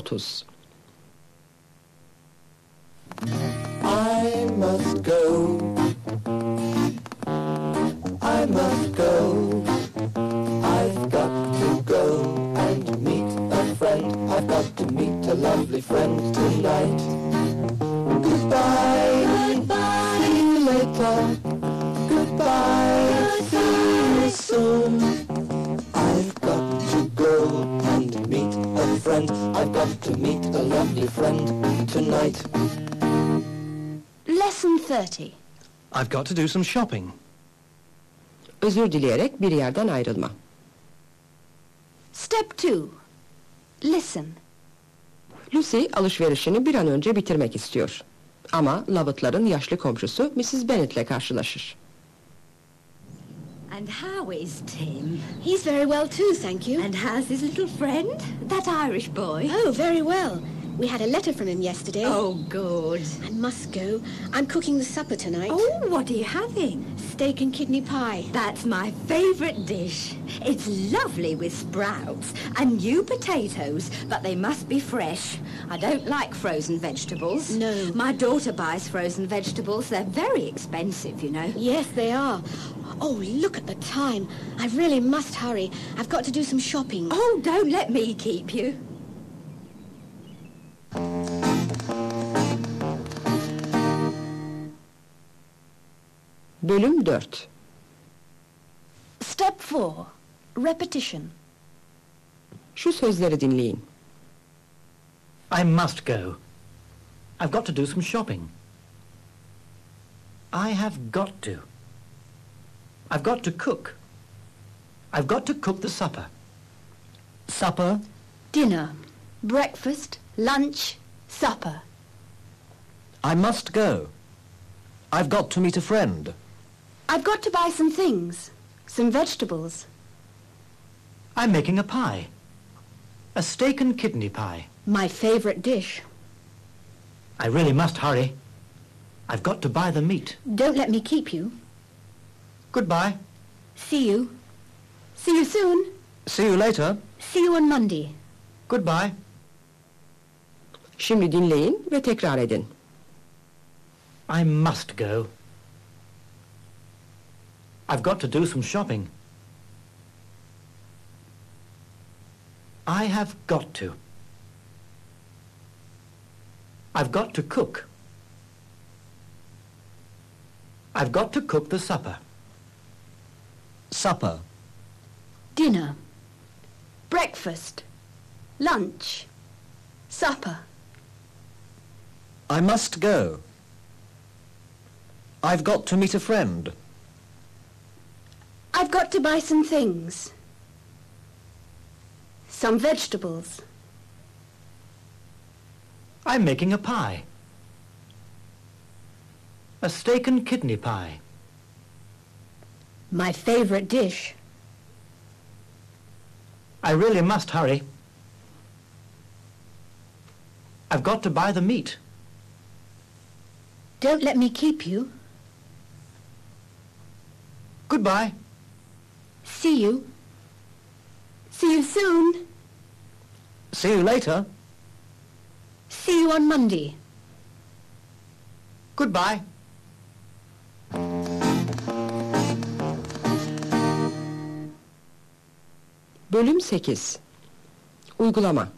30 I must go. I must go. I've got to go and meet a friend. I've got to meet a lovely friend tonight. Goodbye. Goodbye. See you later. To meet a lovely friend tonight. Lesson 30. I've got to do some shopping. Özür dileyerek bir yerden ayrılma. Step 2. Listen. Lucy alışverişini bir an önce bitirmek istiyor. Ama Lovett'ların yaşlı komşusu Mrs. Bennet'le karşılaşır. And how is Tim? He's very well too, thank you. And how's his little friend? That Irish boy? oh, very well. We had a letter from him yesterday. Oh, good. I must go. I'm cooking the supper tonight. Oh, what are you having? Steak and kidney pie. That's my favourite dish. It's lovely with sprouts and new potatoes, but they must be fresh. I don't like frozen vegetables. No. My daughter buys frozen vegetables. They're very expensive, you know. Yes, they are. Oh, look at the time. I really must hurry. I've got to do some shopping. Oh, don't let me keep you. Bölüm 4 Step 4. Repetition. Şu sözleri dinleyin. I must go. I've got to do some shopping. I have got to. I've got to cook. I've got to cook the supper. Supper? Dinner. Breakfast. Lunch. Supper. I must go. I've got to meet a friend. I've got to buy some things. Some vegetables. I'm making a pie. A steak and kidney pie. My favorite dish. I really must hurry. I've got to buy the meat. Don't let me keep you. Goodbye. See you. See you soon. See you later. See you on Monday. Goodbye. Şimdi dinleyin ve tekrar edin. I must go. I've got to do some shopping. I have got to. I've got to cook. I've got to cook the supper. Supper. Dinner. Breakfast. Lunch. Supper. I must go. I've got to meet a friend. I've got to buy some things. Some vegetables. I'm making a pie. A steak and kidney pie. My favorite dish. I really must hurry. I've got to buy the meat. Don't let me keep you. Goodbye. See you. See you soon. See you later. See you on Monday. Goodbye. Bölüm 8 Uygulama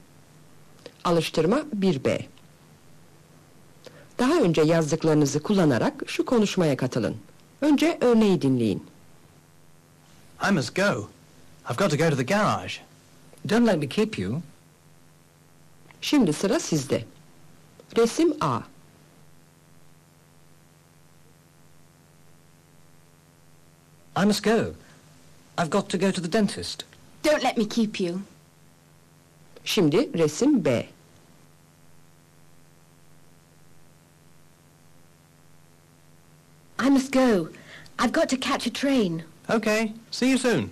Alıştırma 1B Daha önce yazdıklarınızı kullanarak şu konuşmaya katılın. Önce örneği dinleyin. I must go. I've got to go to the garage. Don't let me keep you. Şimdi sıra sizde. Resim A. I must go. I've got to go to the dentist. Don't let me keep you. Şimdi resim B. I must go. I've got to catch a train. Okay, see you soon.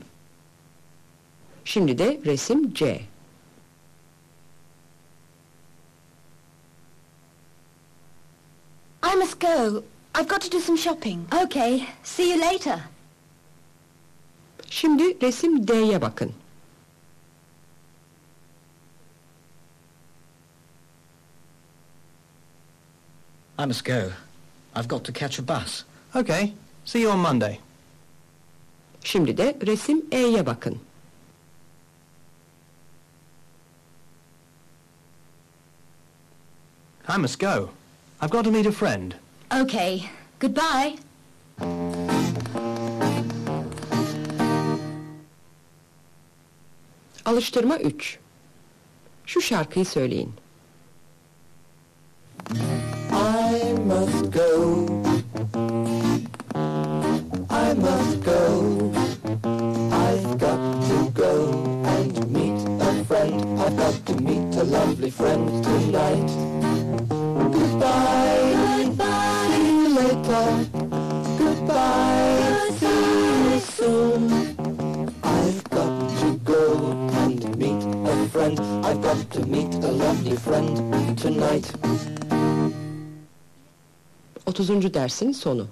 Şimdi de resim C. I must go. I've got to do some shopping. Okay, see you later. Şimdi resim D'ye bakın. I must go. I've got to catch a bus. Okay, see you on Monday. Şimdi de resim E'ye bakın. I must go. I've got to meet a friend. Okay. Goodbye. Alıştırma 3. Şu şarkıyı söyleyin. Tonight. Goodbye. Goodbye. See you later. Goodbye. See you soon. I've got to go and meet a friend. I've got to meet a lovely friend tonight. 30. dersin sonu.